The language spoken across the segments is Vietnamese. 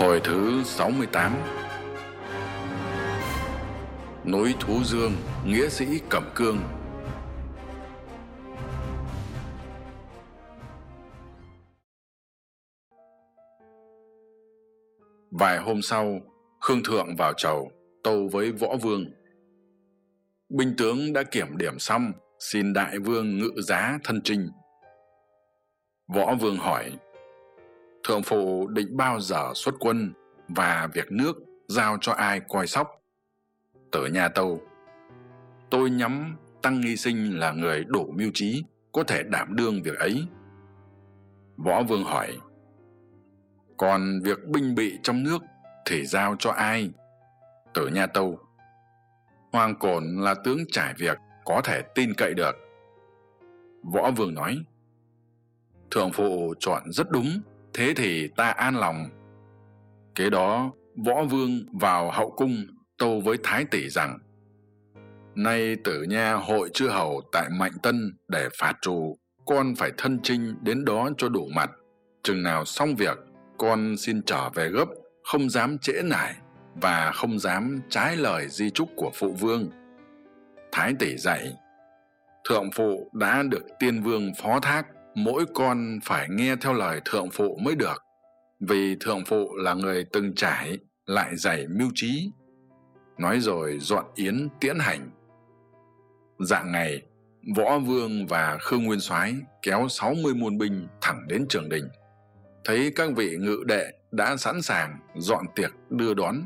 Hồi thứ 68 Núi Thú Dương, Nghĩa sĩ Cẩm Cương Vài hôm sau, Khương Thượng vào chầu, tâu với Võ Vương. Binh tướng đã kiểm điểm xong, xin đại vương ngự giá thân trinh. Võ Vương hỏi, thượng phụ định bao giờ xuất quân và việc nước giao cho ai coi sóc? Tử nhà tâu. Tôi nhắm tăng nghi sinh là người đủ mưu trí, có thể đảm đương việc ấy. Võ vương hỏi, còn việc binh bị trong nước thì giao cho ai? Tử nha tâu, hoàng cổn là tướng trải việc, có thể tin cậy được. Võ vương nói, thượng phụ chọn rất đúng thế thì ta an lòng. Kế đó, võ vương vào hậu cung tâu với thái tỷ rằng, nay tử nha hội chư hầu tại mạnh tân để phạt trù, con phải thân trinh đến đó cho đủ mặt. Chừng nào xong việc, con xin trở về gấp, không dám trễ nải và không dám trái lời di trúc của phụ vương. Thái tỷ dạy, thượng phụ đã được tiên vương phó thác mỗi con phải nghe theo lời thượng phụ mới được, vì thượng phụ là người từng trải, lại dày mưu trí. Nói rồi dọn yến tiễn hành. Dạng ngày, võ vương và khương nguyên soái kéo sáu mươi muôn binh thẳng đến trường đình. Thấy các vị ngự đệ đã sẵn sàng dọn tiệc đưa đón,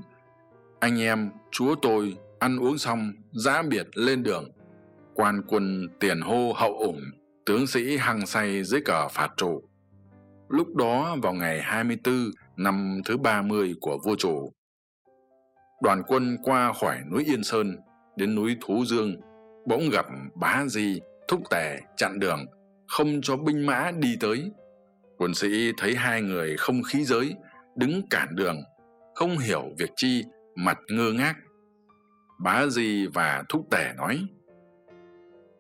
anh em, chúa tôi ăn uống xong, giã biệt lên đường, quan quân tiền hô hậu ủng tướng sĩ hăng say dưới cờ phạt trụ. Lúc đó vào ngày hai mươi bốn năm thứ ba mươi của vua chủ, đoàn quân qua khỏi núi yên sơn đến núi thú dương, bỗng gặp bá di, thúc tề chặn đường, không cho binh mã đi tới. Quân sĩ thấy hai người không khí giới, đứng cản đường, không hiểu việc chi, mặt ngơ ngác. Bá di và thúc tề nói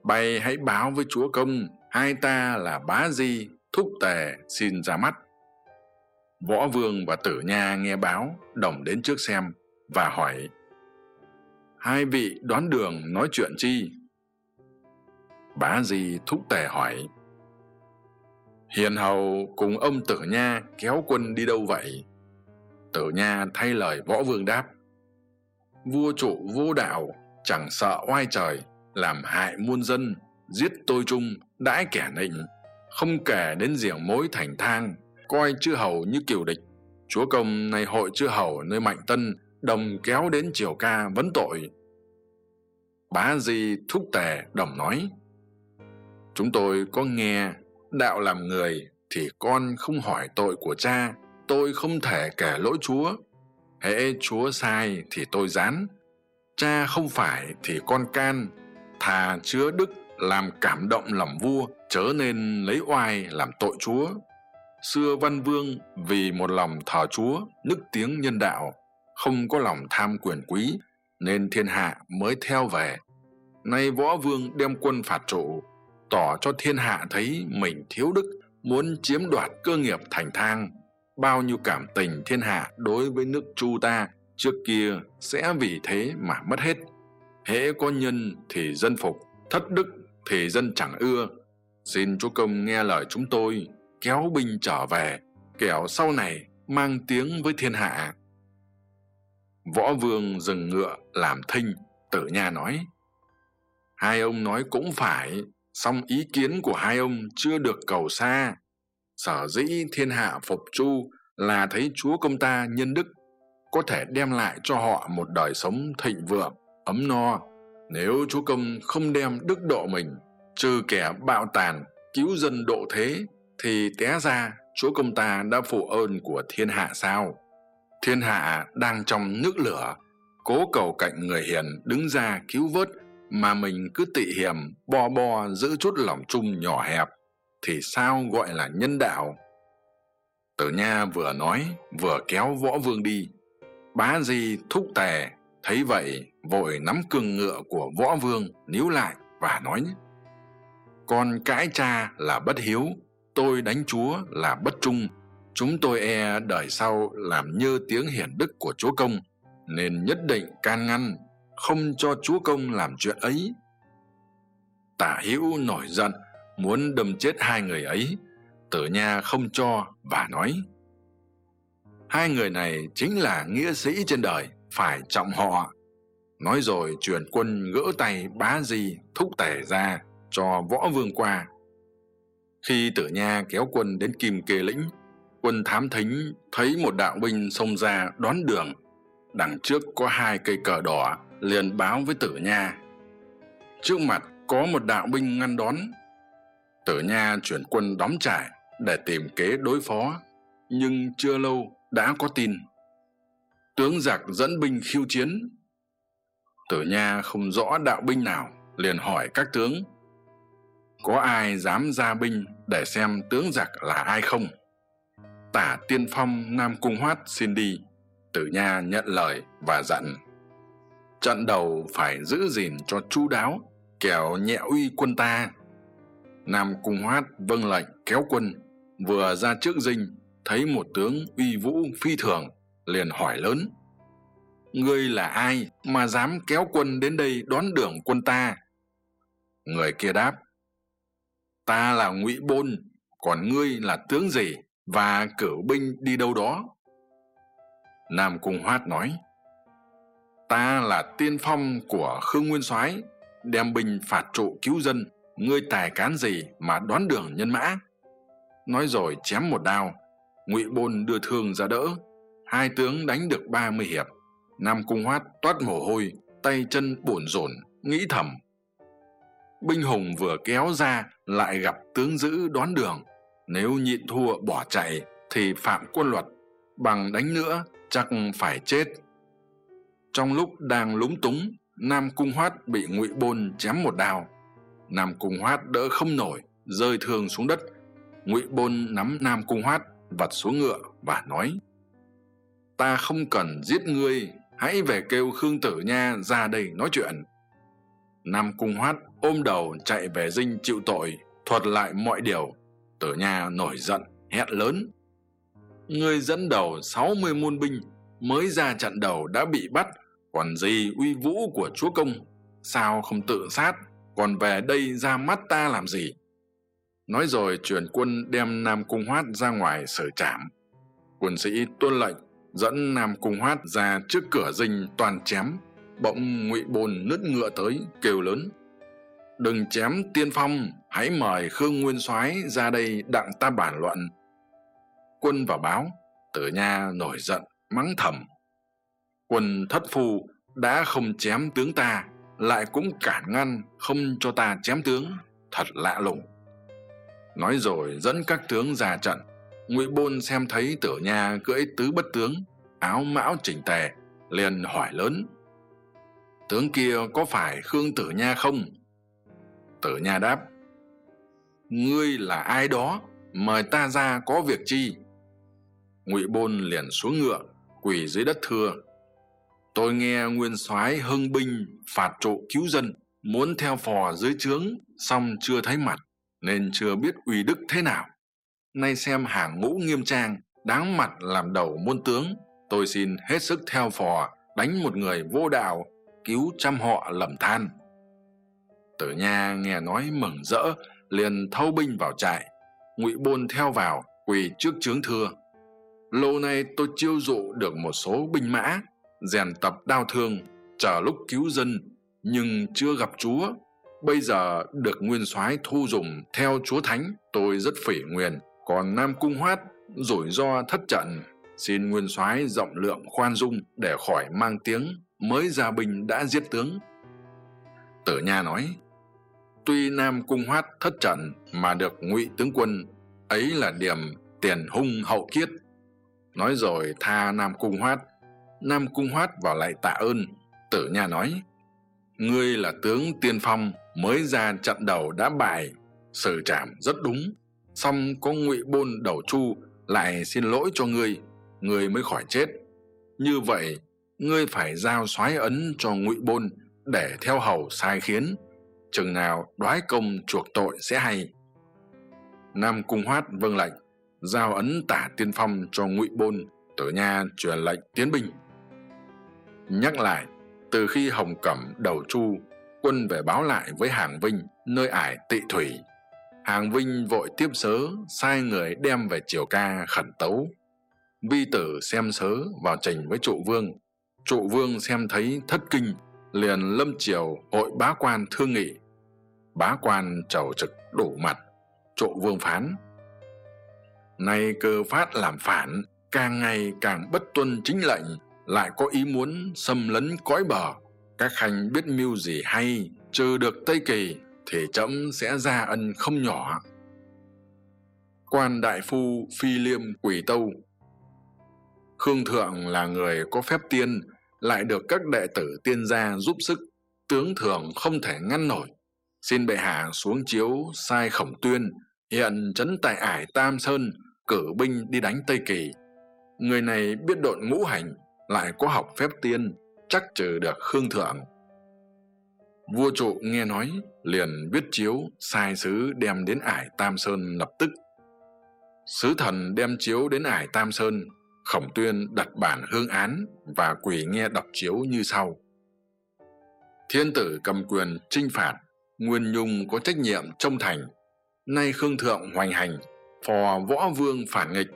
bay hãy báo với chúa công, hai ta là bá di, thúc tề, xin ra mắt. Võ vương và tử nha nghe báo, đồng đến trước xem và hỏi, hai vị đoán đường nói chuyện chi? Bá di thúc tề hỏi, hiền hầu cùng ông tử nha kéo quân đi đâu vậy? Tử nha thay lời võ vương đáp, vua trụ vô đạo, chẳng sợ oai trời làm hại muôn dân, giết tôi trung đãi kẻ nịnh, không kể đến giềng mối thành thang, coi chư hầu như kiều địch. Chúa công này hội chư hầu nơi mạnh tân, đồng kéo đến triều ca vấn tội. Bá di thúc tề đồng nói, chúng tôi có nghe đạo làm người thì con không hỏi tội của cha, tôi không thể kể lỗi chúa. Hễ chúa sai thì tôi dán cha không phải thì con can thà chứa đức, làm cảm động lòng vua, chớ nên lấy oai làm tội chúa. Xưa văn vương vì một lòng thờ chúa, nức tiếng nhân đạo, không có lòng tham quyền quý, nên thiên hạ mới theo về. Nay võ vương đem quân phạt trụ, tỏ cho thiên hạ thấy mình thiếu đức, muốn chiếm đoạt cơ nghiệp thành thang. Bao nhiêu cảm tình thiên hạ đối với nước chu ta, trước kia sẽ vì thế mà mất hết hễ có nhân thì dân phục, thất đức thì dân chẳng ưa. Xin chúa công nghe lời chúng tôi, kéo binh trở về, kẻo sau này mang tiếng với thiên hạ. Võ vương dừng ngựa làm thinh, tử nha nói, hai ông nói cũng phải, song ý kiến của hai ông chưa được cầu xa. Sở dĩ thiên hạ phục chu là thấy chúa công ta nhân đức, có thể đem lại cho họ một đời sống thịnh vượng ấm no. Nếu chúa công không đem đức độ mình, trừ kẻ bạo tàn, cứu dân độ thế, thì té ra, chúa công ta đã phụ ơn của thiên hạ sao? Thiên hạ đang trong nước lửa, cố cầu cạnh người hiền đứng ra cứu vớt, mà mình cứ tị hiềm, bo bo giữ chút lòng chung nhỏ hẹp, thì sao gọi là nhân đạo? Tử nha vừa nói, vừa kéo võ vương đi. Bá di thúc tề thấy vậy, vội nắm cương ngựa của võ vương níu lại và nói con cãi cha là bất hiếu, tôi đánh chúa là bất trung. Chúng tôi e đời sau làm nhơ tiếng hiển đức của chúa công, nên nhất định can ngăn, không cho chúa công làm chuyện ấy. Tả hữu nổi giận, muốn đâm chết hai người ấy. Tử nha không cho và nói, hai người này chính là nghĩa sĩ trên đời phải trọng họ. Nói rồi truyền quân gỡ tay bá di, thúc tể ra cho võ vương qua. Khi tử nha kéo quân đến kim kê lĩnh, quân thám thính thấy một đạo binh xông ra đón đường. Đằng trước có hai cây cờ đỏ liền báo với tử nha. Trước mặt có một đạo binh ngăn đón. Tử nha chuyển quân đóng trại để tìm kế đối phó, nhưng chưa lâu đã có tin tướng giặc dẫn binh khiêu chiến. Tử nha không rõ đạo binh nào, liền hỏi các tướng, có ai dám ra binh để xem tướng giặc là ai không? Tả tiên phong, nam cung hoát xin đi. Tử nha nhận lời và dặn, trận đầu phải giữ gìn cho chu đáo, kẻo nhẹ uy quân ta. Nam cung hoát vâng lệnh kéo quân, vừa ra trước dinh, thấy một tướng uy vũ phi thường liền hỏi lớn, ngươi là ai mà dám kéo quân đến đây đón đường quân ta? Người kia đáp, ta là ngụy bôn, còn ngươi là tướng gì và cử binh đi đâu đó? Nam cung hoát nói, ta là tiên phong của khương nguyên soái, đem binh phạt trụ cứu dân, ngươi tài cán gì mà đoán đường nhân mã? Nói rồi chém một đao, ngụy bôn đưa thương ra đỡ hai tướng đánh được ba mươi hiệp. Nam cung hoát toát mồ hôi, tay chân bổn rộn, nghĩ thầm. Binh hùng vừa kéo ra lại gặp tướng giữ đón đường. Nếu nhịn thua bỏ chạy thì phạm quân luật, bằng đánh nữa chắc phải chết. Trong lúc đang lúng túng, nam cung hoát bị ngụy bôn chém một đao. Nam cung hoát đỡ không nổi, rơi thương xuống đất. Ngụy bôn nắm nam cung hoát, vặt xuống ngựa và nói ta không cần giết ngươi, hãy về kêu khương tử nha ra đây nói chuyện. Nam cung hoát ôm đầu chạy về dinh chịu tội, thuật lại mọi điều. Tử nha nổi giận, hét lớn. Ngươi dẫn đầu sáu mươi môn binh, mới ra trận đầu đã bị bắt, còn gì uy vũ của chúa công, sao không tự sát, còn về đây ra mắt ta làm gì? Nói rồi truyền quân đem nam cung hoát ra ngoài sở trảm. Quân sĩ tuân lệnh dẫn nam cung hoát ra trước cửa dinh toàn chém. Bỗng ngụy bồn nứt ngựa tới, kêu lớn. Đừng chém tiên phong, hãy mời khương nguyên soái ra đây đặng ta bản luận. Quân vào báo tử nha nổi giận, mắng thầm. Quân thất phu, đã không chém tướng ta, lại cũng cản ngăn không cho ta chém tướng, thật lạ lùng. Nói rồi dẫn các tướng ra trận ngụy bôn xem thấy tử nha cưỡi tứ bất tướng, áo mão chỉnh tề, liền hỏi lớn, tướng kia có phải khương tử nha không? Tử nha đáp, ngươi là ai đó mời ta ra có việc chi? Ngụy bôn liền xuống ngựa, quỳ dưới đất thưa, tôi nghe nguyên soái hưng binh phạt trụ cứu dân, muốn theo phò dưới trướng, song chưa thấy mặt, nên chưa biết uy đức thế nào nay xem hàng ngũ nghiêm trang, đáng mặt làm đầu môn tướng. Tôi xin hết sức theo phò, đánh một người vô đạo, cứu trăm họ lầm than. Tử nha nghe nói mừng rỡ, liền thâu binh vào trại. Ngụy bôn theo vào, quỳ trước trướng thưa. Lâu nay tôi chiêu dụ được một số binh mã, rèn tập đao thương, chờ lúc cứu dân, nhưng chưa gặp chúa. Bây giờ được nguyên soái thu dùng theo chúa thánh, tôi rất phỉ nguyền còn nam cung hoát rủi ro thất trận, xin nguyên soái rộng lượng khoan dung để khỏi mang tiếng mới ra binh đã giết tướng. Tử nha nói, tuy nam cung hoát thất trận mà được ngụy tướng quân, ấy là điểm tiền hung hậu kiết. Nói rồi tha nam cung hoát. Nam cung hoát vào lại tạ ơn. Tử nha nói, ngươi là tướng tiên phong mới ra trận đầu đã bại, xử trảm rất đúng xong có ngụy bôn đầu chu lại xin lỗi cho ngươi ngươi mới khỏi chết. Như vậy, ngươi phải giao soái ấn cho ngụy bôn để theo hầu sai khiến. Chừng nào đoái công chuộc tội sẽ hay. Nam cung hoát vâng lệnh, giao ấn tả tiên phong cho ngụy bôn, tử nha truyền lệnh tiến binh. Nhắc lại, từ khi hồng cẩm đầu chu, quân về báo lại với hàng vinh, nơi ải tị thủy hàng vinh vội tiếp sớ, sai người đem về triều ca khẩn tấu. Vi tử xem sớ vào trình với trụ vương. Trụ vương xem thấy thất kinh, liền lâm triều hội bá quan thương nghị. Bá quan trầu trực đủ mặt, trụ vương phán. Nay cơ phát làm phản, càng ngày càng bất tuân chính lệnh, lại có ý muốn xâm lấn cõi bờ. Các khanh biết mưu gì hay, trừ được tây kỳ thì trẫm sẽ ra ân không nhỏ. Quan đại phu phi liêm quỷ tâu. Khương thượng là người có phép tiên, lại được các đệ tử tiên gia giúp sức, tướng thường không thể ngăn nổi. Xin bệ hạ xuống chiếu sai khổng tuyên, hiện trấn tại ải tam sơn, cử binh đi đánh tây kỳ. Người này biết độn ngũ hành, lại có học phép tiên, chắc trừ được khương thượng vua trụ nghe nói, liền viết chiếu sai sứ đem đến ải tam sơn lập tức. Sứ thần đem chiếu đến ải tam sơn, khổng tuyên đặt bản hương án và quỳ nghe đọc chiếu như sau. Thiên tử cầm quyền trinh phạt, nguyên nhung có trách nhiệm trông thành. Nay khương thượng hoành hành, phò võ vương phản nghịch.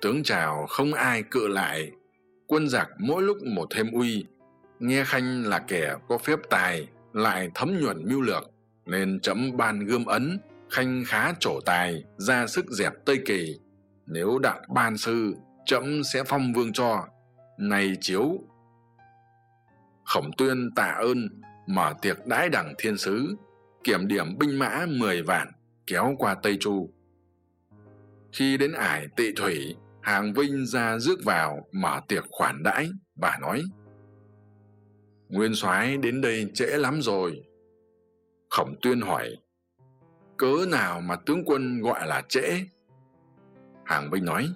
Tướng trào không ai cự lại. Quân giặc mỗi lúc một thêm uy. Nghe khanh là kẻ có phép tài lại thấm nhuần mưu lược, nên trẫm ban gươm ấn, khanh khá trổ tài, ra sức dẹp tây kỳ. Nếu đặng ban sư trẫm sẽ phong vương cho. Này chiếu! Khổng tuyên tạ ơn, mở tiệc đãi đẳng thiên sứ, kiểm điểm binh mã mười vạn, kéo qua tây chu. Khi đến ải tị thủy, hàng vinh ra rước vào, mở tiệc khoản đãi và nói nguyên soái đến đây trễ lắm rồi. Khổng tuyên hỏi, cớ nào mà tướng quân gọi là trễ? Hàng vinh nói,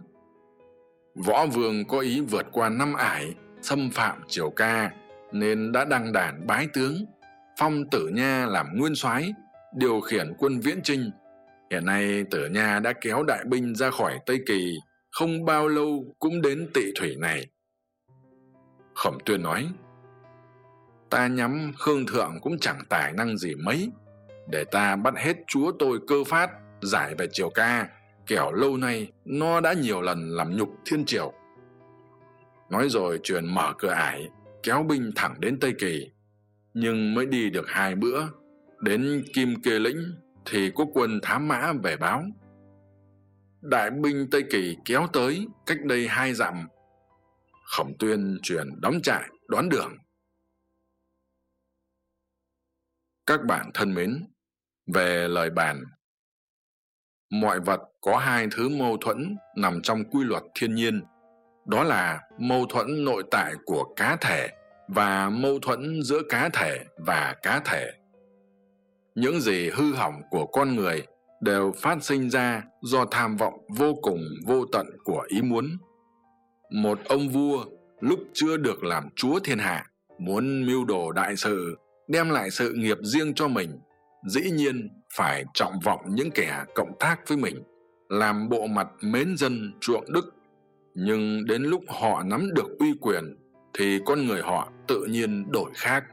võ vương có ý vượt qua năm ải, xâm phạm triều ca, nên đã đăng đàn bái tướng, phong tử nha làm nguyên soái, điều khiển quân viễn trinh. Hiện nay tử nha đã kéo đại binh ra khỏi tây kỳ, không bao lâu cũng đến tị thủy này. Khổng tuyên nói ta nhắm khương thượng cũng chẳng tài năng gì mấy, để ta bắt hết chúa tôi cơ phát, giải về triều ca. Kẻo lâu nay, nó đã nhiều lần làm nhục thiên triều. Nói rồi truyền mở cửa ải, kéo binh thẳng đến tây kỳ. Nhưng mới đi được hai bữa, đến kim kê lĩnh thì có quân thám mã về báo. Đại binh tây kỳ kéo tới cách đây hai dặm. Khổng tuyên truyền đóng trại đón đường. Các bạn thân mến. Về lời bàn. Mọi vật có hai thứ mâu thuẫn nằm trong quy luật thiên nhiên. Đó là mâu thuẫn nội tại của cá thể và mâu thuẫn giữa cá thể và cá thể. Những gì hư hỏng của con người đều phát sinh ra do tham vọng vô cùng vô tận của ý muốn. Một ông vua lúc chưa được làm chúa thiên hạ muốn mưu đồ đại sự đem lại sự nghiệp riêng cho mình, dĩ nhiên phải trọng vọng những kẻ cộng tác với mình, làm bộ mặt mến dân chuộng đức. Nhưng đến lúc họ nắm được uy quyền, thì con người họ tự nhiên đổi khác.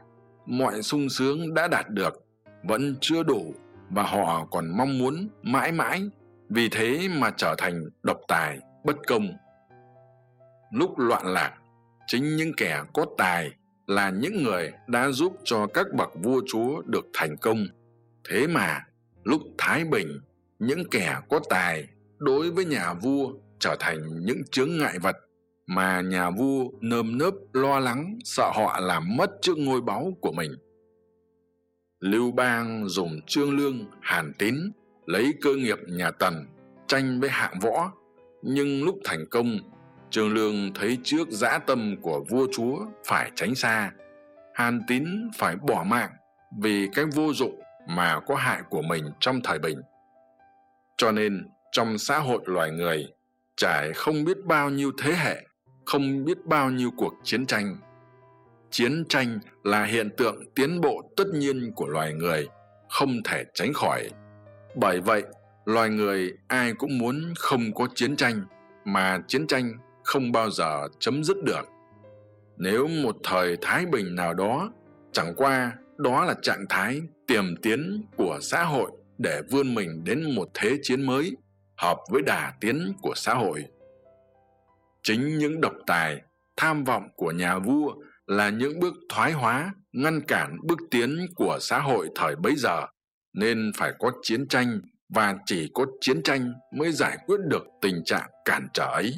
Mọi sung sướng đã đạt được, vẫn chưa đủ và họ còn mong muốn mãi mãi, vì thế mà trở thành độc tài, bất công. Lúc loạn lạc, chính những kẻ có tài là những người đã giúp cho các bậc vua chúa được thành công. Thế mà, lúc thái bình, những kẻ có tài đối với nhà vua trở thành những chướng ngại vật mà nhà vua nơm nớp lo lắng, sợ họ làm mất trước ngôi báu của mình. Lưu bang dùng trương lương, hàn tín lấy cơ nghiệp nhà tần tranh với hạng võ, nhưng lúc thành công trương lương thấy trước dã tâm của vua chúa phải tránh xa, hàn tín phải bỏ mạng vì cái vô dụng mà có hại của mình trong thời bình. Cho nên trong xã hội loài người, trải không biết bao nhiêu thế hệ, không biết bao nhiêu cuộc chiến tranh. Chiến tranh là hiện tượng tiến bộ tất nhiên của loài người, không thể tránh khỏi. Bởi vậy, loài người ai cũng muốn không có chiến tranh, mà chiến tranh không bao giờ chấm dứt được. Nếu một thời thái bình nào đó, chẳng qua đó là trạng thái tiềm tiến của xã hội để vươn mình đến một thế chiến mới hợp với đà tiến của xã hội. Chính những độc tài, tham vọng của nhà vua là những bước thoái hóa, ngăn cản bước tiến của xã hội thời bấy giờ, nên phải có chiến tranh và chỉ có chiến tranh mới giải quyết được tình trạng cản trở ấy.